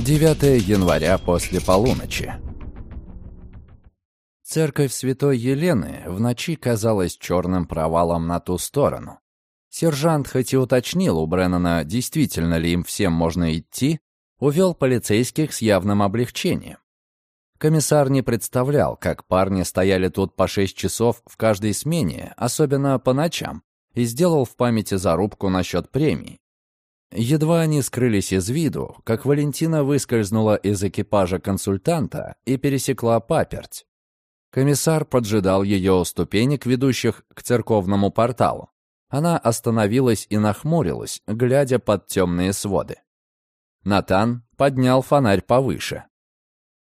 9 января после полуночи. Церковь Святой Елены в ночи казалась черным провалом на ту сторону. Сержант хоть и уточнил у Бреннана, действительно ли им всем можно идти, увел полицейских с явным облегчением. Комиссар не представлял, как парни стояли тут по шесть часов в каждой смене, особенно по ночам, и сделал в памяти зарубку насчет премии. Едва они скрылись из виду, как Валентина выскользнула из экипажа консультанта и пересекла паперть. Комиссар поджидал ее у ступенек, ведущих к церковному порталу. Она остановилась и нахмурилась, глядя под темные своды. Натан поднял фонарь повыше.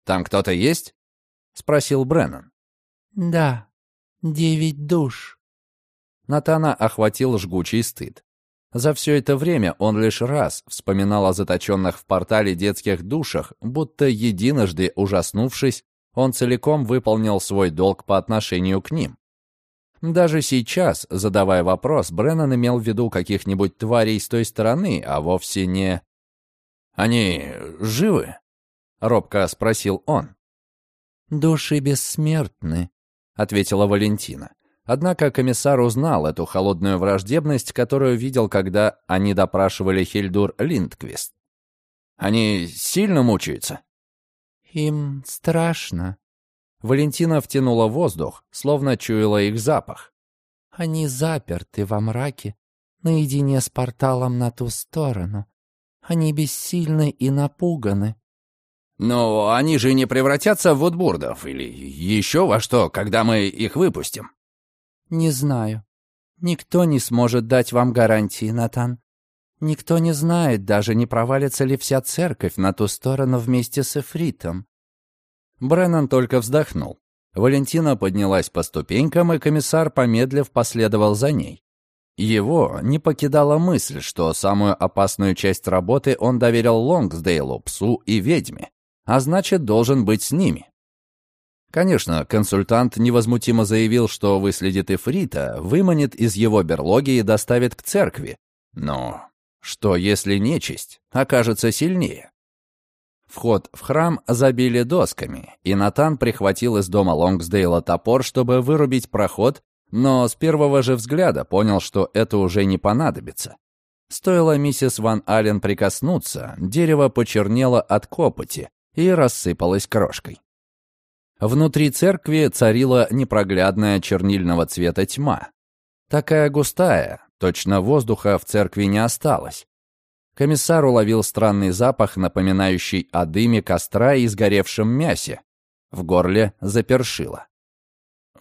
«Там кто-то есть?» — спросил Бреннан. «Да, девять душ». Натана охватил жгучий стыд. За все это время он лишь раз вспоминал о заточенных в портале детских душах, будто единожды ужаснувшись, он целиком выполнил свой долг по отношению к ним. Даже сейчас, задавая вопрос, Бреннан имел в виду каких-нибудь тварей с той стороны, а вовсе не... «Они живы?» — робко спросил он. «Души бессмертны», — ответила Валентина. Однако комиссар узнал эту холодную враждебность, которую видел, когда они допрашивали Хильдур Линдквист. «Они сильно мучаются?» «Им страшно». Валентина втянула воздух, словно чуяла их запах. «Они заперты во мраке, наедине с порталом на ту сторону. Они бессильны и напуганы. Но они же не превратятся в Вудбурдов или еще во что, когда мы их выпустим. Не знаю. Никто не сможет дать вам гарантии, Натан. Никто не знает, даже не провалится ли вся церковь на ту сторону вместе с Эфритом. Бреннан только вздохнул. Валентина поднялась по ступенькам, и комиссар, помедлив, последовал за ней. Его не покидала мысль, что самую опасную часть работы он доверил Лонгсдейлу, псу и ведьме а значит, должен быть с ними. Конечно, консультант невозмутимо заявил, что выследит Ифрита, выманит из его берлоги и доставит к церкви. Но что, если нечисть окажется сильнее? Вход в храм забили досками, и Натан прихватил из дома Лонгсдейла топор, чтобы вырубить проход, но с первого же взгляда понял, что это уже не понадобится. Стоило миссис Ван Аллен прикоснуться, дерево почернело от копоти, и рассыпалась крошкой. Внутри церкви царила непроглядная чернильного цвета тьма. Такая густая, точно воздуха в церкви не осталось. Комиссар уловил странный запах, напоминающий о дыме костра и сгоревшем мясе. В горле запершило.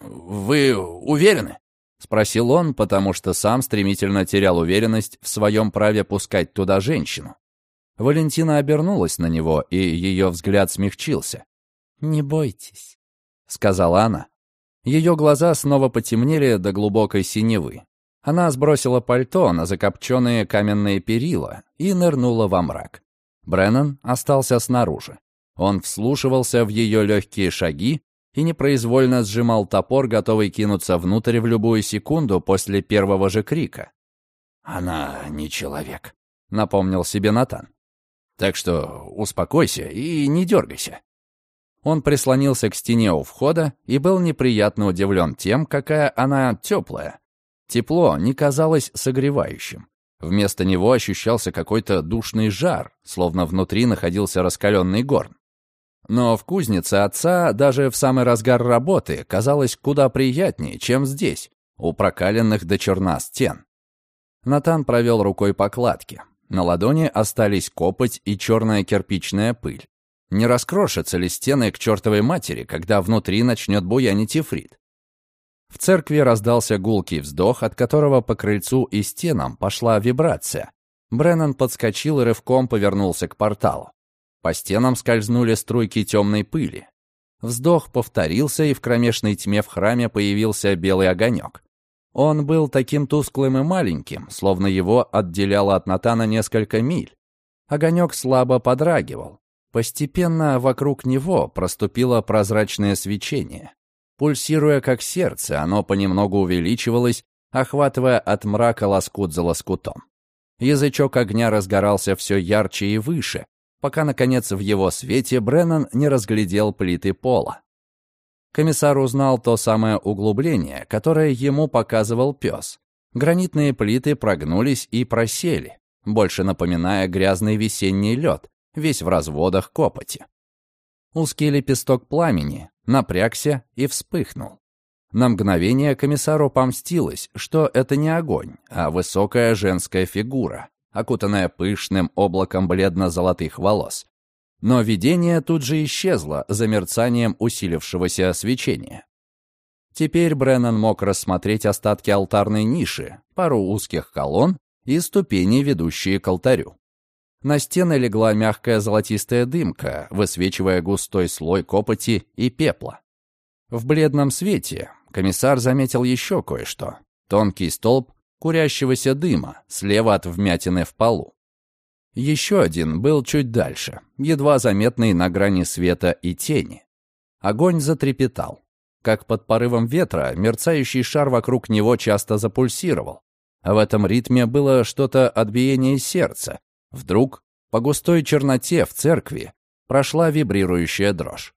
«Вы уверены?» — спросил он, потому что сам стремительно терял уверенность в своем праве пускать туда женщину. Валентина обернулась на него, и ее взгляд смягчился. «Не бойтесь», — сказала она. Ее глаза снова потемнели до глубокой синевы. Она сбросила пальто на закопченные каменные перила и нырнула во мрак. Бреннан остался снаружи. Он вслушивался в ее легкие шаги и непроизвольно сжимал топор, готовый кинуться внутрь в любую секунду после первого же крика. «Она не человек», — напомнил себе Натан. Так что успокойся и не дергайся». Он прислонился к стене у входа и был неприятно удивлен тем, какая она теплая. Тепло не казалось согревающим. Вместо него ощущался какой-то душный жар, словно внутри находился раскаленный горн. Но в кузнице отца даже в самый разгар работы казалось куда приятнее, чем здесь, у прокаленных до черна стен. Натан провел рукой по кладке. На ладони остались копоть и черная кирпичная пыль. Не раскрошатся ли стены к чертовой матери, когда внутри начнет буянить ифрит? В церкви раздался гулкий вздох, от которого по крыльцу и стенам пошла вибрация. Бреннан подскочил и рывком повернулся к порталу. По стенам скользнули струйки темной пыли. Вздох повторился, и в кромешной тьме в храме появился белый огонек. Он был таким тусклым и маленьким, словно его отделяло от Натана несколько миль. Огонек слабо подрагивал. Постепенно вокруг него проступило прозрачное свечение. Пульсируя как сердце, оно понемногу увеличивалось, охватывая от мрака лоскут за лоскутом. Язычок огня разгорался все ярче и выше, пока, наконец, в его свете Бреннан не разглядел плиты пола. Комиссар узнал то самое углубление, которое ему показывал пес. Гранитные плиты прогнулись и просели, больше напоминая грязный весенний лед, весь в разводах копоти. Узкий лепесток пламени напрягся и вспыхнул. На мгновение комиссару помстилось, что это не огонь, а высокая женская фигура, окутанная пышным облаком бледно-золотых волос. Но видение тут же исчезло за мерцанием усилившегося свечения. Теперь Бреннан мог рассмотреть остатки алтарной ниши, пару узких колонн и ступени, ведущие к алтарю. На стены легла мягкая золотистая дымка, высвечивая густой слой копоти и пепла. В бледном свете комиссар заметил еще кое-что. Тонкий столб курящегося дыма слева от вмятины в полу. Еще один был чуть дальше, едва заметный на грани света и тени. Огонь затрепетал. Как под порывом ветра, мерцающий шар вокруг него часто запульсировал. А в этом ритме было что-то от биения сердца. Вдруг по густой черноте в церкви прошла вибрирующая дрожь.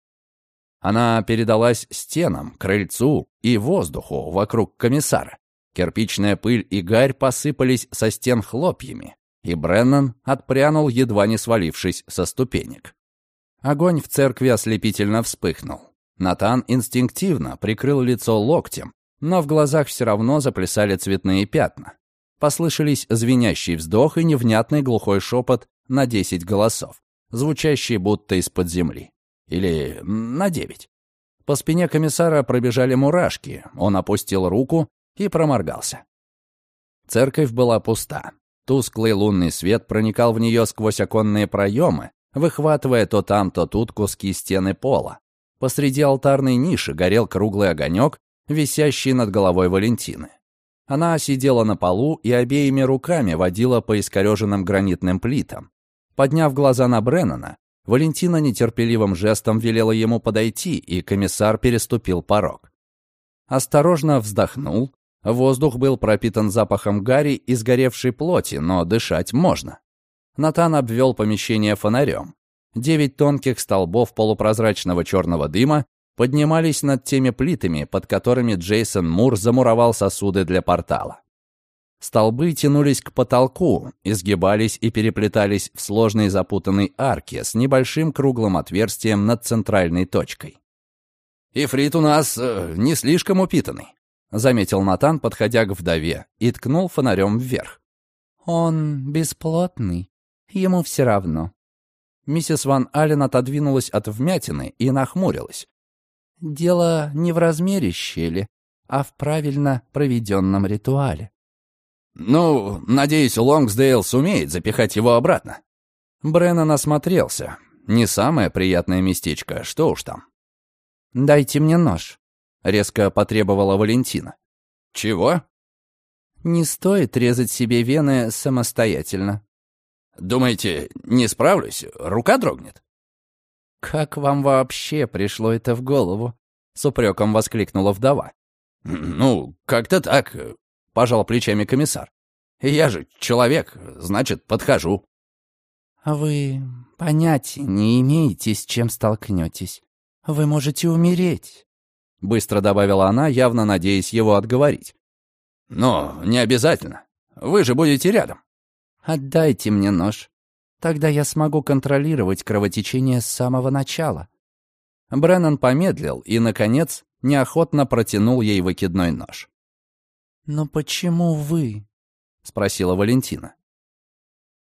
Она передалась стенам, крыльцу и воздуху вокруг комиссара. Кирпичная пыль и гарь посыпались со стен хлопьями, и Бреннан отпрянул, едва не свалившись со ступенек. Огонь в церкви ослепительно вспыхнул. Натан инстинктивно прикрыл лицо локтем, но в глазах все равно заплясали цветные пятна. Послышались звенящий вздох и невнятный глухой шепот на десять голосов, звучащий будто из-под земли. Или на девять. По спине комиссара пробежали мурашки, он опустил руку и проморгался. Церковь была пуста. Тусклый лунный свет проникал в нее сквозь оконные проемы, выхватывая то там, то тут куски стены пола. Посреди алтарной ниши горел круглый огонек, висящий над головой Валентины. Она сидела на полу и обеими руками водила по искореженным гранитным плитам. Подняв глаза на Бреннана, Валентина нетерпеливым жестом велела ему подойти, и комиссар переступил порог. Осторожно вздохнул, Воздух был пропитан запахом гари и сгоревшей плоти, но дышать можно. Натан обвел помещение фонарем. Девять тонких столбов полупрозрачного черного дыма поднимались над теми плитами, под которыми Джейсон Мур замуровал сосуды для портала. Столбы тянулись к потолку, изгибались и переплетались в сложной запутанной арке с небольшим круглым отверстием над центральной точкой. «Ифрит у нас э, не слишком упитанный», — заметил Натан, подходя к вдове, и ткнул фонарем вверх. «Он бесплотный. Ему все равно». Миссис Ван Аллен отодвинулась от вмятины и нахмурилась. «Дело не в размере щели, а в правильно проведенном ритуале». «Ну, надеюсь, Лонгсдейл сумеет запихать его обратно». Бреннан осмотрелся. Не самое приятное местечко, что уж там. «Дайте мне нож», — резко потребовала Валентина. «Чего?» «Не стоит резать себе вены самостоятельно». «Думаете, не справлюсь? Рука дрогнет?» «Как вам вообще пришло это в голову?» — с упреком воскликнула вдова. «Ну, как-то так», — пожал плечами комиссар. «Я же человек, значит, подхожу». «Вы понятия не имеете, с чем столкнетесь. Вы можете умереть. — быстро добавила она, явно надеясь его отговорить. «Но не обязательно. Вы же будете рядом». «Отдайте мне нож. Тогда я смогу контролировать кровотечение с самого начала». Бреннан помедлил и, наконец, неохотно протянул ей выкидной нож. «Но почему вы?» — спросила Валентина.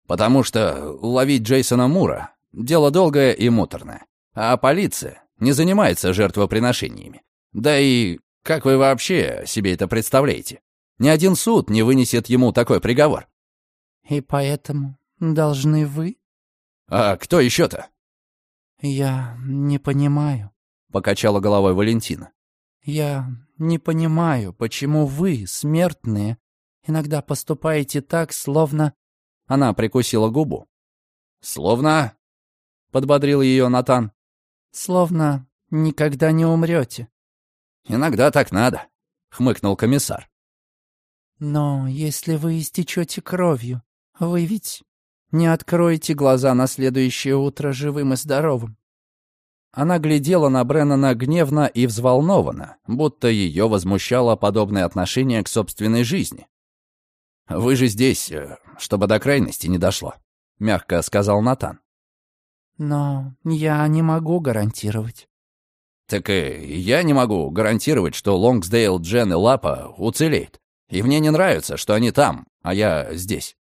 «Потому что ловить Джейсона Мура — дело долгое и муторное, а полиция не занимается жертвоприношениями. Да и как вы вообще себе это представляете? Ни один суд не вынесет ему такой приговор. И поэтому должны вы? А кто еще-то? Я не понимаю, покачала головой Валентина. Я не понимаю, почему вы, смертные, иногда поступаете так, словно... Она прикусила губу. «Словно...» — подбодрил ее Натан. «Словно никогда не умрете. «Иногда так надо», — хмыкнул комиссар. «Но если вы истечете кровью, вы ведь не откроете глаза на следующее утро живым и здоровым. Она глядела на Бреннана гневно и взволнованно, будто ее возмущало подобное отношение к собственной жизни. «Вы же здесь, э, чтобы до крайности не дошло», — мягко сказал Натан. «Но я не могу гарантировать». «Так и я не могу гарантировать, что Лонгсдейл, Джен и Лапа уцелеют. И мне не нравится, что они там, а я здесь».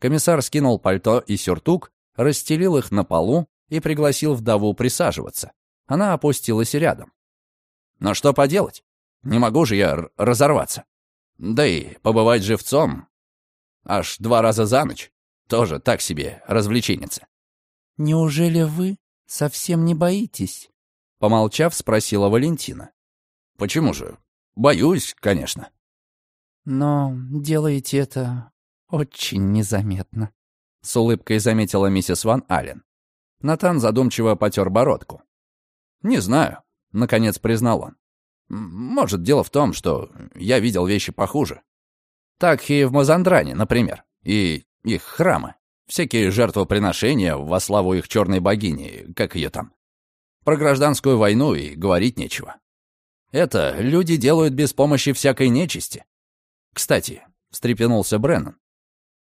Комиссар скинул пальто и сюртук, расстелил их на полу и пригласил вдову присаживаться. Она опустилась рядом. «Но что поделать? Не могу же я разорваться. Да и побывать живцом аж два раза за ночь тоже так себе развлеченница». «Неужели вы совсем не боитесь?» Помолчав, спросила Валентина. «Почему же? Боюсь, конечно». «Но делаете это очень незаметно», — с улыбкой заметила миссис Ван Аллен. Натан задумчиво потер бородку. «Не знаю», — наконец признал он. «Может, дело в том, что я видел вещи похуже. Так и в Мазандране, например, и их храмы. Всякие жертвоприношения во славу их черной богини, как ее там. Про гражданскую войну и говорить нечего. Это люди делают без помощи всякой нечисти. Кстати, встрепенулся Бреннан.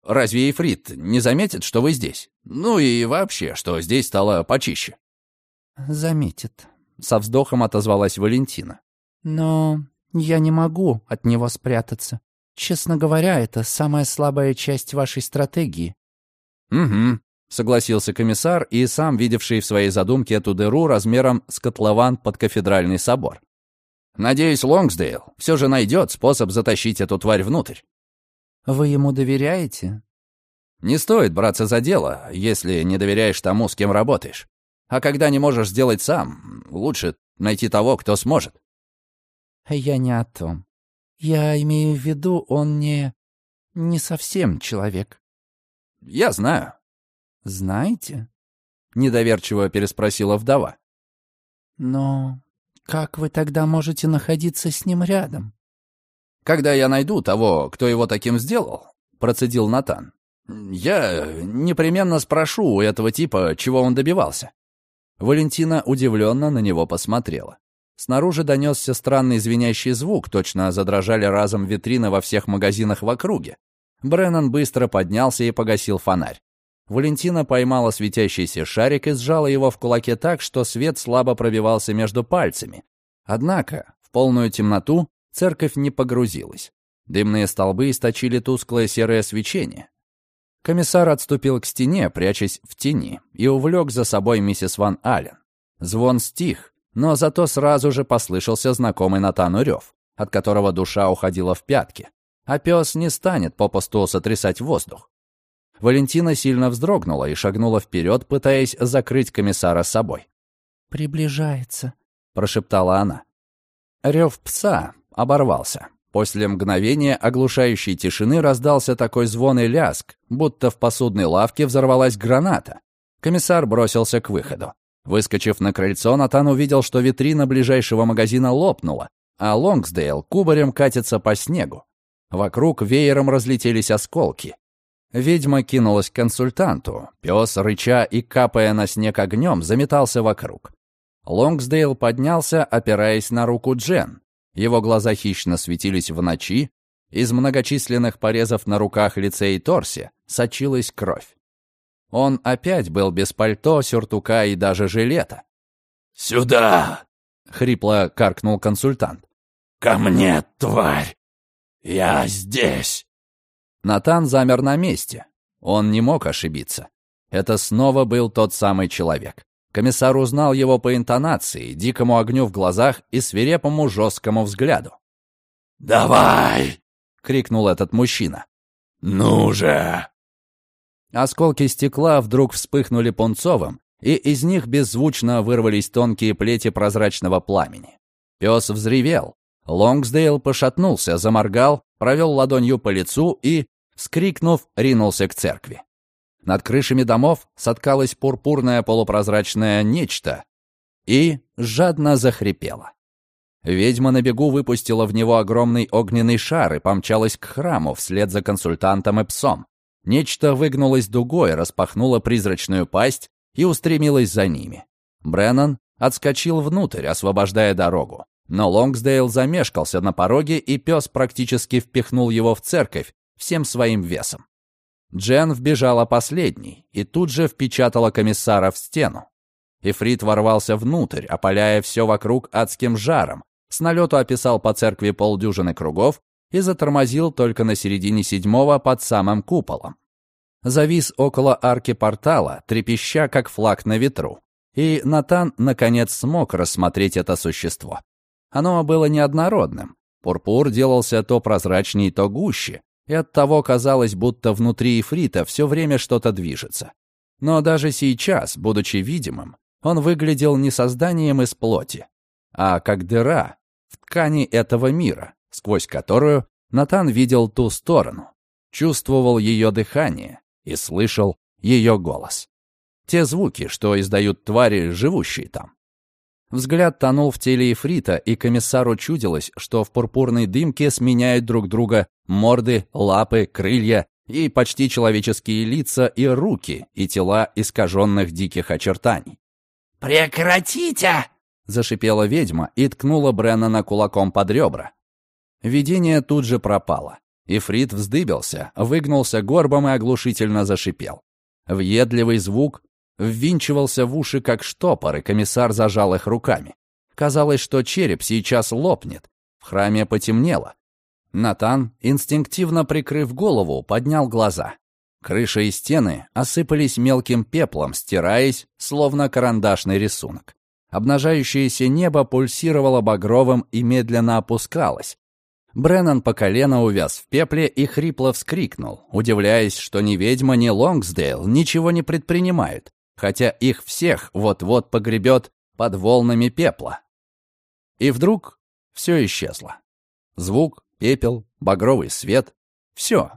Разве Ефрит не заметит, что вы здесь? Ну и вообще, что здесь стало почище?» «Заметит», — со вздохом отозвалась Валентина. «Но я не могу от него спрятаться. Честно говоря, это самая слабая часть вашей стратегии». «Угу», — согласился комиссар и сам видевший в своей задумке эту дыру размером с котлован под кафедральный собор. «Надеюсь, Лонгсдейл все же найдет способ затащить эту тварь внутрь. Вы ему доверяете? Не стоит браться за дело, если не доверяешь тому, с кем работаешь. А когда не можешь сделать сам, лучше найти того, кто сможет. Я не о том. Я имею в виду, он не... не совсем человек. Я знаю. Знаете? Недоверчиво переспросила вдова. Но как вы тогда можете находиться с ним рядом? «Когда я найду того, кто его таким сделал», — процедил Натан, «я непременно спрошу у этого типа, чего он добивался». Валентина удивленно на него посмотрела. Снаружи донесся странный звенящий звук, точно задрожали разом витрины во всех магазинах в округе. Бреннан быстро поднялся и погасил фонарь. Валентина поймала светящийся шарик и сжала его в кулаке так, что свет слабо пробивался между пальцами. Однако в полную темноту Церковь не погрузилась. Дымные столбы источили тусклое серое свечение. Комиссар отступил к стене, прячась в тени, и увлек за собой миссис Ван Аллен. Звон стих, но зато сразу же послышался знакомый Натану рев, от которого душа уходила в пятки. А пес не станет попусту сотрясать воздух. Валентина сильно вздрогнула и шагнула вперед, пытаясь закрыть комиссара собой. «Приближается», — прошептала она. Рев пса оборвался. После мгновения оглушающей тишины раздался такой звон и ляск, будто в посудной лавке взорвалась граната. Комиссар бросился к выходу. Выскочив на крыльцо, Натан увидел, что витрина ближайшего магазина лопнула, а Лонгсдейл кубарем катится по снегу. Вокруг веером разлетелись осколки. Ведьма кинулась к консультанту. Пес, рыча и капая на снег огнем, заметался вокруг. Лонгсдейл поднялся, опираясь на руку Джен. Его глаза хищно светились в ночи, из многочисленных порезов на руках, лице и торсе сочилась кровь. Он опять был без пальто, сюртука и даже жилета. «Сюда!» — хрипло каркнул консультант. «Ко мне, тварь! Я здесь!» Натан замер на месте. Он не мог ошибиться. Это снова был тот самый человек. Комиссар узнал его по интонации, дикому огню в глазах и свирепому жесткому взгляду. «Давай!» — крикнул этот мужчина. «Ну же!» Осколки стекла вдруг вспыхнули пунцовым, и из них беззвучно вырвались тонкие плети прозрачного пламени. Пес взревел. Лонгсдейл пошатнулся, заморгал, провел ладонью по лицу и, скрикнув, ринулся к церкви. Над крышами домов соткалось пурпурное полупрозрачное нечто и жадно захрипело. Ведьма на бегу выпустила в него огромный огненный шар и помчалась к храму вслед за консультантом и псом. Нечто выгнулось дугой, распахнуло призрачную пасть и устремилось за ними. Бреннан отскочил внутрь, освобождая дорогу. Но Лонгсдейл замешкался на пороге, и пес практически впихнул его в церковь всем своим весом. Джен вбежала последней и тут же впечатала комиссара в стену. Ифрит ворвался внутрь, опаляя все вокруг адским жаром, с налету описал по церкви полдюжины кругов и затормозил только на середине седьмого под самым куполом. Завис около арки портала, трепеща, как флаг на ветру. И Натан, наконец, смог рассмотреть это существо. Оно было неоднородным. Пурпур делался то прозрачней, то гуще, и оттого казалось, будто внутри ифрита все время что-то движется. Но даже сейчас, будучи видимым, он выглядел не созданием из плоти, а как дыра в ткани этого мира, сквозь которую Натан видел ту сторону, чувствовал ее дыхание и слышал ее голос. Те звуки, что издают твари, живущие там. Взгляд тонул в теле Ифрита, и комиссару чудилось, что в пурпурной дымке сменяют друг друга морды, лапы, крылья и почти человеческие лица и руки, и тела искаженных диких очертаний. «Прекратите!» — зашипела ведьма и ткнула Бреннана кулаком под ребра. Видение тут же пропало. Ифрит вздыбился, выгнулся горбом и оглушительно зашипел. Въедливый звук ввинчивался в уши, как штопор, и комиссар зажал их руками. Казалось, что череп сейчас лопнет. В храме потемнело. Натан, инстинктивно прикрыв голову, поднял глаза. Крыша и стены осыпались мелким пеплом, стираясь, словно карандашный рисунок. Обнажающееся небо пульсировало багровым и медленно опускалось. Бреннан по колено увяз в пепле и хрипло вскрикнул, удивляясь, что ни ведьма, ни Лонгсдейл ничего не предпринимают, хотя их всех вот-вот погребет под волнами пепла. И вдруг все исчезло. Звук, пепел, багровый свет — все.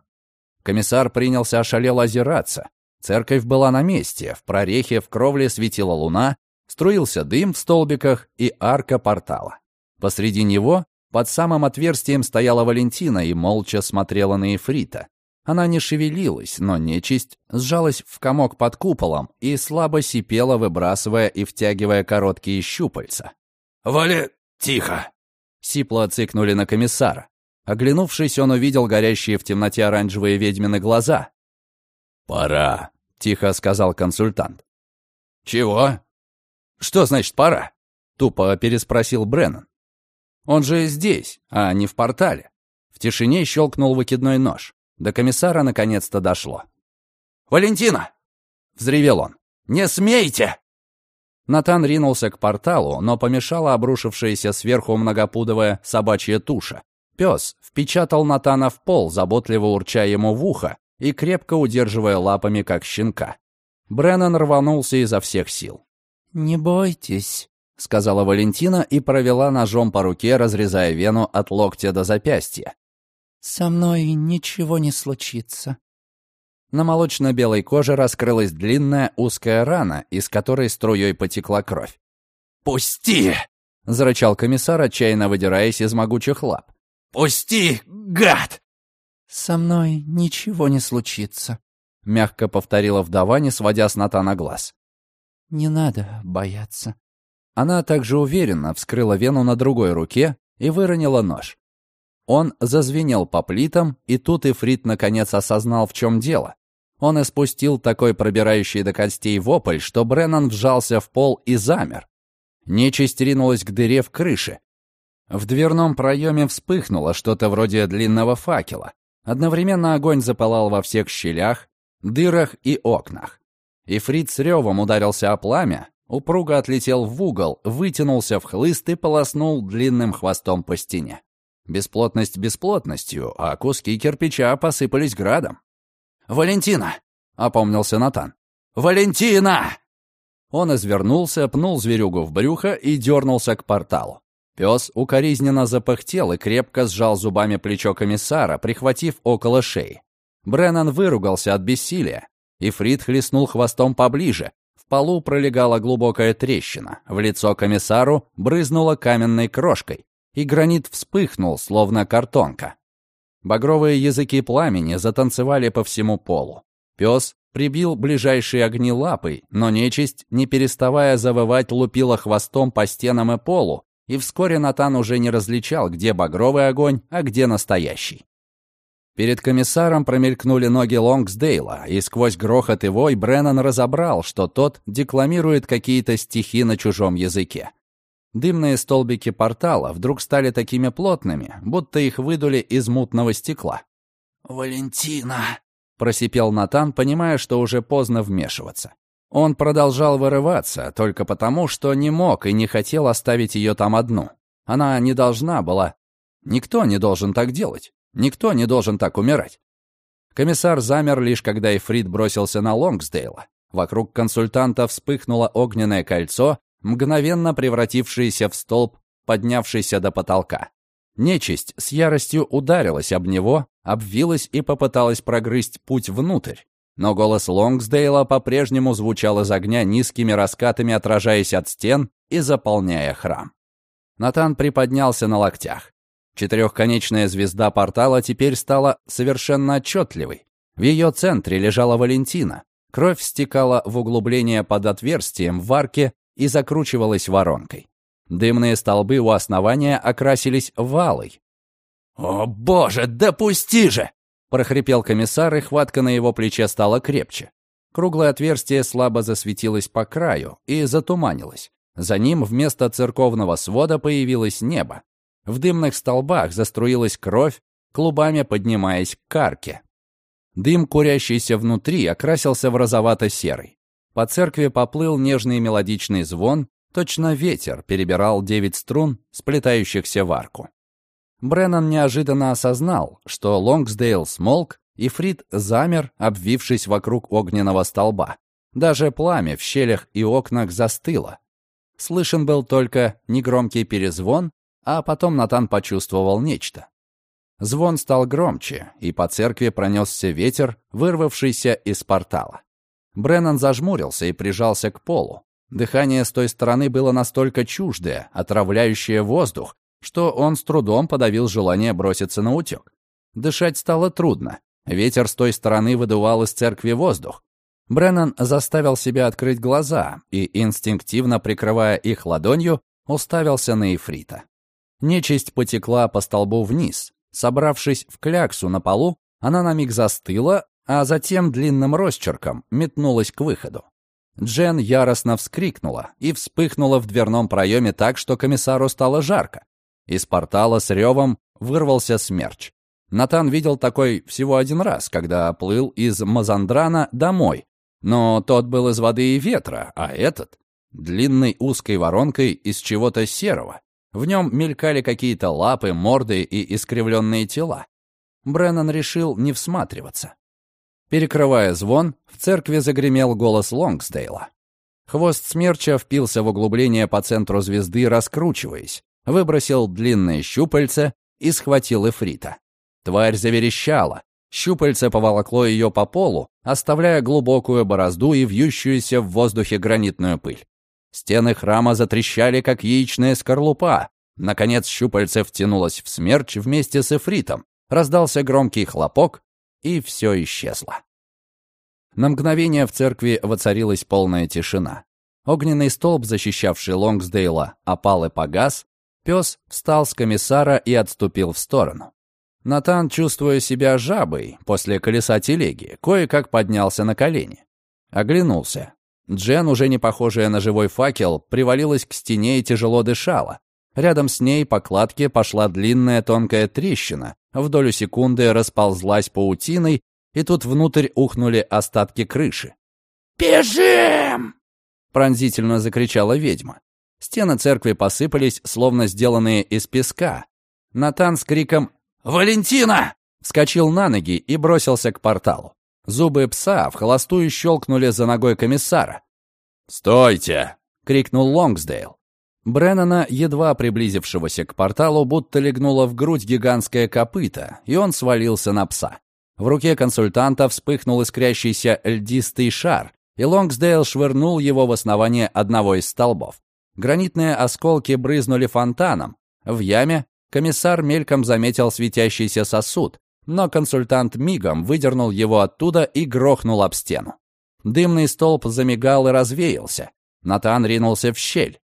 Комиссар принялся ошалело озираться. Церковь была на месте, в прорехе в кровле светила луна, струился дым в столбиках и арка портала. Посреди него, под самым отверстием, стояла Валентина и молча смотрела на Ефрита. Она не шевелилась, но нечисть сжалась в комок под куполом и слабо сипела, выбрасывая и втягивая короткие щупальца. «Валя, тихо!» Сипло цыкнули на комиссара. Оглянувшись, он увидел горящие в темноте оранжевые ведьмины глаза. «Пора», — тихо сказал консультант. «Чего? Что значит «пора»?» — тупо переспросил Бреннан. «Он же здесь, а не в портале». В тишине щелкнул выкидной нож. До комиссара наконец-то дошло. «Валентина!» — взревел он. «Не смейте!» Натан ринулся к порталу, но помешала обрушившаяся сверху многопудовая собачья туша. Пес впечатал Натана в пол, заботливо урча ему в ухо и крепко удерживая лапами, как щенка. Бреннан рванулся изо всех сил. «Не бойтесь», — сказала Валентина и провела ножом по руке, разрезая вену от локтя до запястья. «Со мной ничего не случится». На молочно-белой коже раскрылась длинная узкая рана, из которой струей потекла кровь. «Пусти!» — зарычал комиссар, отчаянно выдираясь из могучих лап. «Пусти, гад!» «Со мной ничего не случится», — мягко повторила вдова, не сводя с Натана глаз. «Не надо бояться». Она также уверенно вскрыла вену на другой руке и выронила нож. Он зазвенел по плитам, и тут Ифрит наконец осознал, в чем дело. Он испустил такой пробирающий до костей вопль, что Бреннан вжался в пол и замер. Нечисть ринулась к дыре в крыше. В дверном проеме вспыхнуло что-то вроде длинного факела. Одновременно огонь запылал во всех щелях, дырах и окнах. Ифрит с ревом ударился о пламя, упруго отлетел в угол, вытянулся в хлыст и полоснул длинным хвостом по стене. Бесплотность бесплотностью, а куски кирпича посыпались градом. «Валентина!» — опомнился Натан. «Валентина!» Он извернулся, пнул зверюгу в брюхо и дернулся к порталу. Пес укоризненно запыхтел и крепко сжал зубами плечо комиссара, прихватив около шеи. Бреннан выругался от бессилия, и Фрид хлестнул хвостом поближе. В полу пролегала глубокая трещина, в лицо комиссару брызнуло каменной крошкой, и гранит вспыхнул, словно картонка. Багровые языки пламени затанцевали по всему полу. Пес прибил ближайшие огни лапой, но нечисть, не переставая завывать, лупила хвостом по стенам и полу, и вскоре Натан уже не различал, где багровый огонь, а где настоящий. Перед комиссаром промелькнули ноги Лонгсдейла, и сквозь грохот и вой Бреннан разобрал, что тот декламирует какие-то стихи на чужом языке. Дымные столбики портала вдруг стали такими плотными, будто их выдули из мутного стекла. «Валентина!» — просипел Натан, понимая, что уже поздно вмешиваться. Он продолжал вырываться только потому, что не мог и не хотел оставить ее там одну. Она не должна была... Никто не должен так делать. Никто не должен так умирать. Комиссар замер лишь, когда Эфрит бросился на Лонгсдейла. Вокруг консультанта вспыхнуло огненное кольцо, мгновенно превратившееся в столб, поднявшийся до потолка. Нечисть с яростью ударилась об него, обвилась и попыталась прогрызть путь внутрь. Но голос Лонгсдейла по-прежнему звучал из огня низкими раскатами, отражаясь от стен и заполняя храм. Натан приподнялся на локтях. Четырехконечная звезда портала теперь стала совершенно отчетливой. В ее центре лежала Валентина. Кровь стекала в углубление под отверстием в арке и закручивалась воронкой. Дымные столбы у основания окрасились валой. «О, боже, допусти же!» — прохрипел комиссар, и хватка на его плече стала крепче. Круглое отверстие слабо засветилось по краю и затуманилось. За ним вместо церковного свода появилось небо. В дымных столбах заструилась кровь, клубами поднимаясь к карке. Дым, курящийся внутри, окрасился в розовато-серый. По церкви поплыл нежный мелодичный звон, точно ветер перебирал девять струн, сплетающихся в арку. Бреннан неожиданно осознал, что Лонгсдейл смолк, и Фрид замер, обвившись вокруг огненного столба. Даже пламя в щелях и окнах застыло. Слышен был только негромкий перезвон а потом Натан почувствовал нечто. Звон стал громче, и по церкви пронесся ветер, вырвавшийся из портала. Бреннан зажмурился и прижался к полу. Дыхание с той стороны было настолько чуждое, отравляющее воздух, что он с трудом подавил желание броситься на утек. Дышать стало трудно. Ветер с той стороны выдувал из церкви воздух. Бреннан заставил себя открыть глаза и, инстинктивно прикрывая их ладонью, уставился на Ифрита. Нечисть потекла по столбу вниз. Собравшись в кляксу на полу, она на миг застыла, а затем длинным росчерком метнулась к выходу. Джен яростно вскрикнула и вспыхнула в дверном проеме так, что комиссару стало жарко. Из портала с ревом вырвался смерч. Натан видел такой всего один раз, когда плыл из Мазандрана домой. Но тот был из воды и ветра, а этот — длинной узкой воронкой из чего-то серого. В нем мелькали какие-то лапы, морды и искривленные тела. Бреннан решил не всматриваться. Перекрывая звон, в церкви загремел голос Лонгсдейла. Хвост смерча впился в углубление по центру звезды, раскручиваясь, выбросил длинное щупальце и схватил Эфрита. Тварь заверещала. Щупальце поволокло ее по полу, оставляя глубокую борозду и вьющуюся в воздухе гранитную пыль. Стены храма затрещали, как яичная скорлупа. Наконец щупальце втянулось в смерч вместе с эфритом. Раздался громкий хлопок, и все исчезло. На мгновение в церкви воцарилась полная тишина. Огненный столб, защищавший Лонгсдейла, опал и погас. Пес встал с комиссара и отступил в сторону. Натан, чувствуя себя жабой после колеса телеги, кое-как поднялся на колени. Оглянулся. Джен, уже не похожая на живой факел, привалилась к стене и тяжело дышала. Рядом с ней по кладке пошла длинная тонкая трещина, в долю секунды расползлась паутиной, и тут внутрь ухнули остатки крыши. «Бежим!» — пронзительно закричала ведьма. Стены церкви посыпались, словно сделанные из песка. Натан с криком «Валентина!» вскочил на ноги и бросился к порталу. Зубы пса в холостую щелкнули за ногой комиссара. «Стойте!» — крикнул Лонгсдейл. Бреннана, едва приблизившегося к порталу, будто легнула в грудь гигантское копыто, и он свалился на пса. В руке консультанта вспыхнул искрящийся льдистый шар, и Лонгсдейл швырнул его в основание одного из столбов. Гранитные осколки брызнули фонтаном. В яме комиссар мельком заметил светящийся сосуд, но консультант мигом выдернул его оттуда и грохнул об стену. Дымный столб замигал и развеялся. Натан ринулся в щель.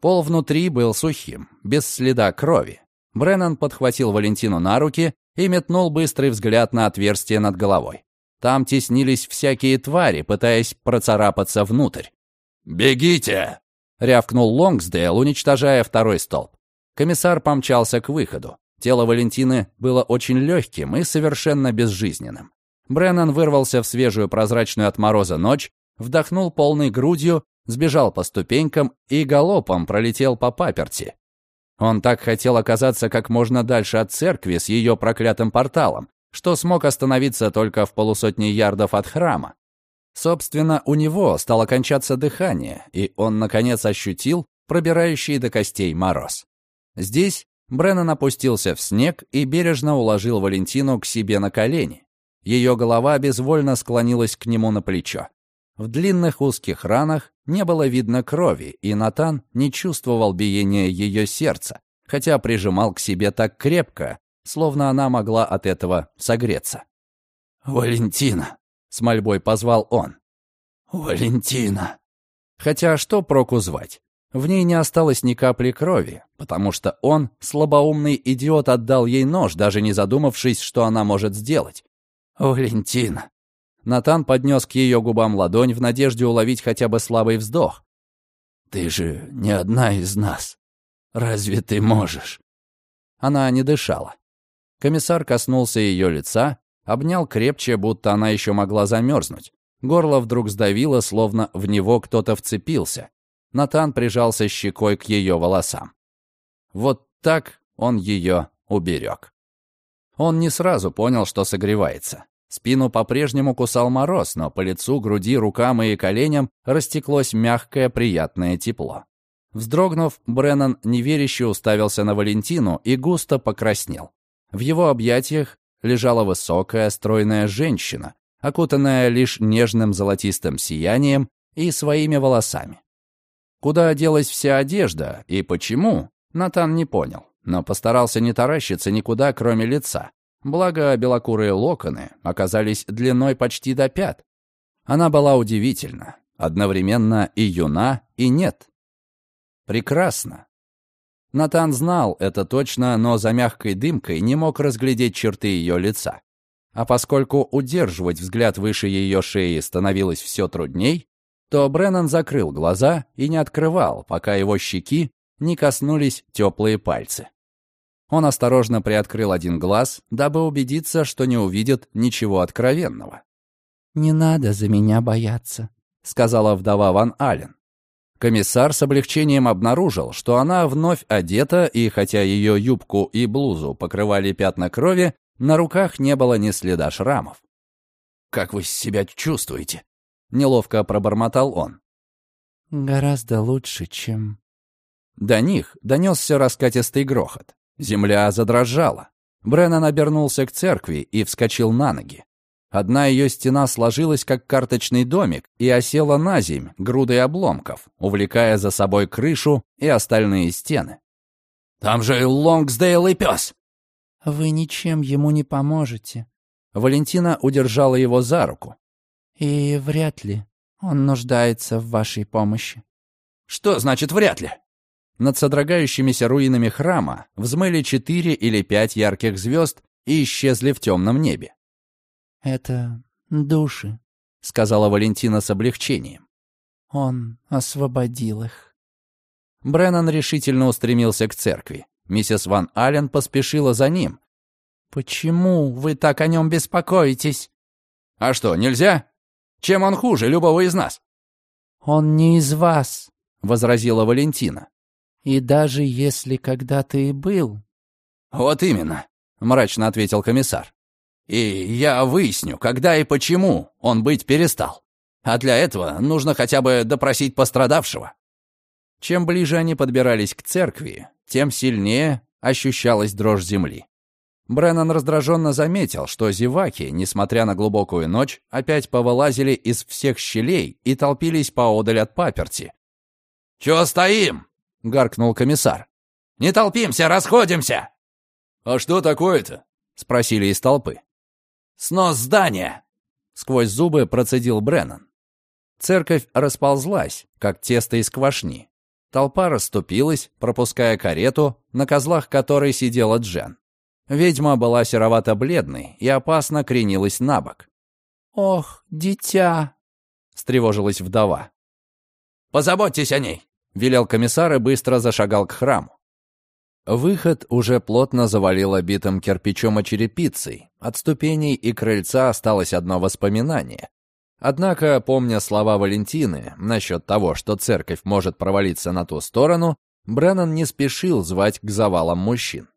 Пол внутри был сухим, без следа крови. Бреннан подхватил Валентину на руки и метнул быстрый взгляд на отверстие над головой. Там теснились всякие твари, пытаясь процарапаться внутрь. «Бегите!» — рявкнул Лонгсдейл, уничтожая второй столб. Комиссар помчался к выходу. Тело Валентины было очень легким и совершенно безжизненным. Бреннан вырвался в свежую прозрачную от мороза ночь, вдохнул полной грудью, сбежал по ступенькам и галопом пролетел по паперти. Он так хотел оказаться как можно дальше от церкви с ее проклятым порталом, что смог остановиться только в полусотни ярдов от храма. Собственно, у него стало кончаться дыхание, и он, наконец, ощутил пробирающий до костей мороз. Здесь Бреннан опустился в снег и бережно уложил Валентину к себе на колени. Ее голова безвольно склонилась к нему на плечо. В длинных узких ранах не было видно крови, и Натан не чувствовал биения ее сердца, хотя прижимал к себе так крепко, словно она могла от этого согреться. «Валентина!» — с мольбой позвал он. «Валентина!» Хотя что проку звать? В ней не осталось ни капли крови, потому что он, слабоумный идиот, отдал ей нож, даже не задумавшись, что она может сделать. «Валентина!» Натан поднес к ее губам ладонь в надежде уловить хотя бы слабый вздох. «Ты же не одна из нас. Разве ты можешь?» Она не дышала. Комиссар коснулся ее лица, обнял крепче, будто она еще могла замерзнуть. Горло вдруг сдавило, словно в него кто-то вцепился. Натан прижался щекой к ее волосам. Вот так он ее уберег. Он не сразу понял, что согревается. Спину по-прежнему кусал мороз, но по лицу, груди, рукам и коленям растеклось мягкое приятное тепло. Вздрогнув, Бреннан неверяще уставился на Валентину и густо покраснел. В его объятиях лежала высокая, стройная женщина, окутанная лишь нежным золотистым сиянием и своими волосами. Куда делась вся одежда и почему, Натан не понял, но постарался не таращиться никуда, кроме лица. Благо, белокурые локоны оказались длиной почти до пят. Она была удивительна, одновременно и юна, и нет. Прекрасно. Натан знал это точно, но за мягкой дымкой не мог разглядеть черты ее лица. А поскольку удерживать взгляд выше ее шеи становилось все трудней, то Бреннан закрыл глаза и не открывал, пока его щеки не коснулись теплые пальцы. Он осторожно приоткрыл один глаз, дабы убедиться, что не увидит ничего откровенного. «Не надо за меня бояться», — сказала вдова Ван Ален. Комиссар с облегчением обнаружил, что она вновь одета, и хотя ее юбку и блузу покрывали пятна крови, на руках не было ни следа шрамов. «Как вы себя чувствуете?» Неловко пробормотал он. «Гораздо лучше, чем...» До них донесся раскатистый грохот. Земля задрожала. Бреннан обернулся к церкви и вскочил на ноги. Одна ее стена сложилась, как карточный домик, и осела на земь грудой обломков, увлекая за собой крышу и остальные стены. «Там же Лонгсдейл и пес!» «Вы ничем ему не поможете». Валентина удержала его за руку. И вряд ли он нуждается в вашей помощи. Что значит «вряд ли»? Над содрогающимися руинами храма взмыли четыре или пять ярких звезд и исчезли в темном небе. «Это души», — сказала Валентина с облегчением. «Он освободил их». Бреннан решительно устремился к церкви. Миссис Ван Аллен поспешила за ним. «Почему вы так о нем беспокоитесь?» «А что, нельзя?» Чем он хуже любого из нас?» «Он не из вас», — возразила Валентина. «И даже если когда-то и был...» «Вот именно», — мрачно ответил комиссар. «И я выясню, когда и почему он быть перестал. А для этого нужно хотя бы допросить пострадавшего». Чем ближе они подбирались к церкви, тем сильнее ощущалась дрожь земли. Бреннан раздраженно заметил, что зеваки, несмотря на глубокую ночь, опять повылазили из всех щелей и толпились поодаль от паперти. «Чего стоим?» — гаркнул комиссар. «Не толпимся, расходимся!» «А что такое-то?» — спросили из толпы. «Снос здания!» — сквозь зубы процедил Бреннан. Церковь расползлась, как тесто из квашни. Толпа расступилась, пропуская карету, на козлах которой сидела Джен. Ведьма была серовато-бледной и опасно кренилась на бок. «Ох, дитя!» — встревожилась вдова. «Позаботьтесь о ней!» — велел комиссар и быстро зашагал к храму. Выход уже плотно завалило битым кирпичом и черепицей. От ступеней и крыльца осталось одно воспоминание. Однако, помня слова Валентины насчет того, что церковь может провалиться на ту сторону, Бреннан не спешил звать к завалам мужчин.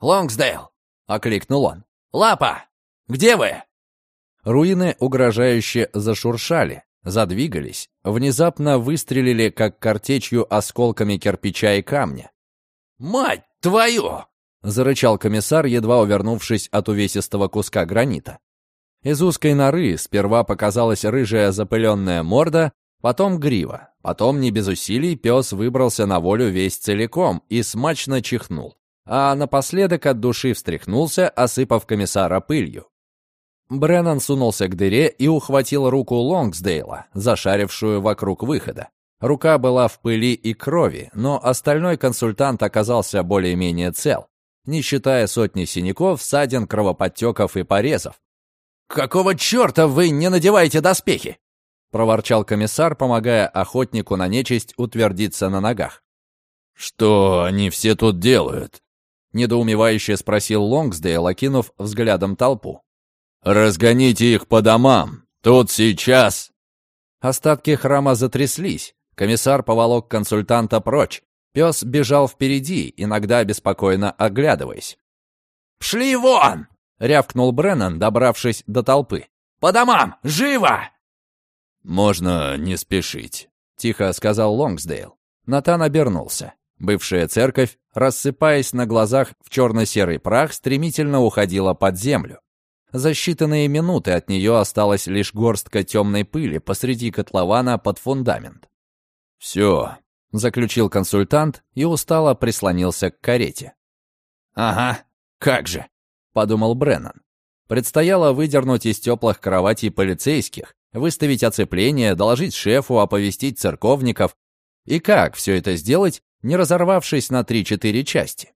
«Лонгсдейл!» — окликнул он. «Лапа! Где вы?» Руины угрожающе зашуршали, задвигались, внезапно выстрелили, как картечью, осколками кирпича и камня. «Мать твою!» — зарычал комиссар, едва увернувшись от увесистого куска гранита. Из узкой норы сперва показалась рыжая запыленная морда, потом грива, потом не без усилий пес выбрался на волю весь целиком и смачно чихнул, а напоследок от души встряхнулся, осыпав комиссара пылью. Бреннан сунулся к дыре и ухватил руку Лонгсдейла, зашарившую вокруг выхода. Рука была в пыли и крови, но остальной консультант оказался более-менее цел, не считая сотни синяков, ссадин, кровоподтеков и порезов, «Какого черта вы не надеваете доспехи?» — проворчал комиссар, помогая охотнику на нечисть утвердиться на ногах. «Что они все тут делают?» — недоумевающе спросил Лонгсдейл, окинув взглядом толпу. «Разгоните их по домам! Тут сейчас!» Остатки храма затряслись. Комиссар поволок консультанта прочь. Пес бежал впереди, иногда беспокойно оглядываясь. «Пшли вон!» — рявкнул Бреннан, добравшись до толпы. «По домам! Живо!» «Можно не спешить», — тихо сказал Лонгсдейл. Натан обернулся. Бывшая церковь, рассыпаясь на глазах в черно-серый прах, стремительно уходила под землю. За считанные минуты от нее осталась лишь горстка темной пыли посреди котлована под фундамент. «Все», — заключил консультант и устало прислонился к карете. «Ага, как же», — подумал Бреннан. Предстояло выдернуть из теплых кроватей полицейских, выставить оцепление, доложить шефу, оповестить церковников. И как все это сделать, не разорвавшись на три-четыре части?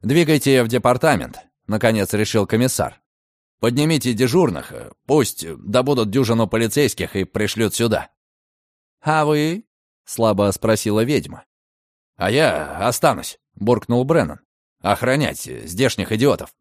«Двигайте в департамент», — наконец решил комиссар. «Поднимите дежурных, пусть добудут дюжину полицейских и пришлют сюда». «А вы?» — слабо спросила ведьма. «А я останусь», — буркнул Бреннан. «Охранять здешних идиотов».